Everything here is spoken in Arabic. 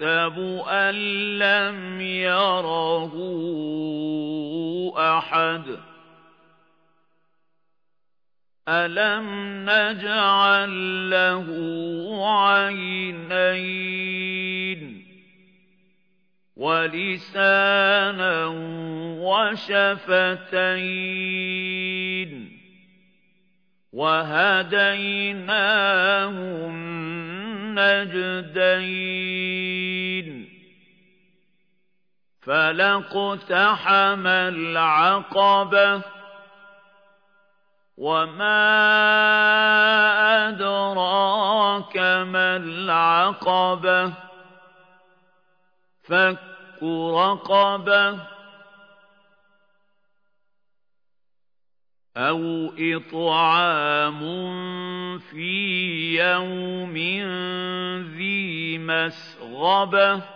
يَحْسَبُ أَن لَّمْ يَرَهُ أَحَدٌ أَلَمْ نَجْعَل لَّهُ عَيْنَيْنِ وَلِسَانًا وَشَفَتَيْنِ وَهَدَيْنَاهُ النَّجْدَيْنِ فَلَاقْتَحَمَ الْعَقَبَةَ وَمَا أَدْرَاكَ مَا الْعَقَبَةُ فَكُّ رَقَبَةٍ أَوْ إِطْعَامٌ فِي يَوْمٍ ذِي مَسْغَبَةٍ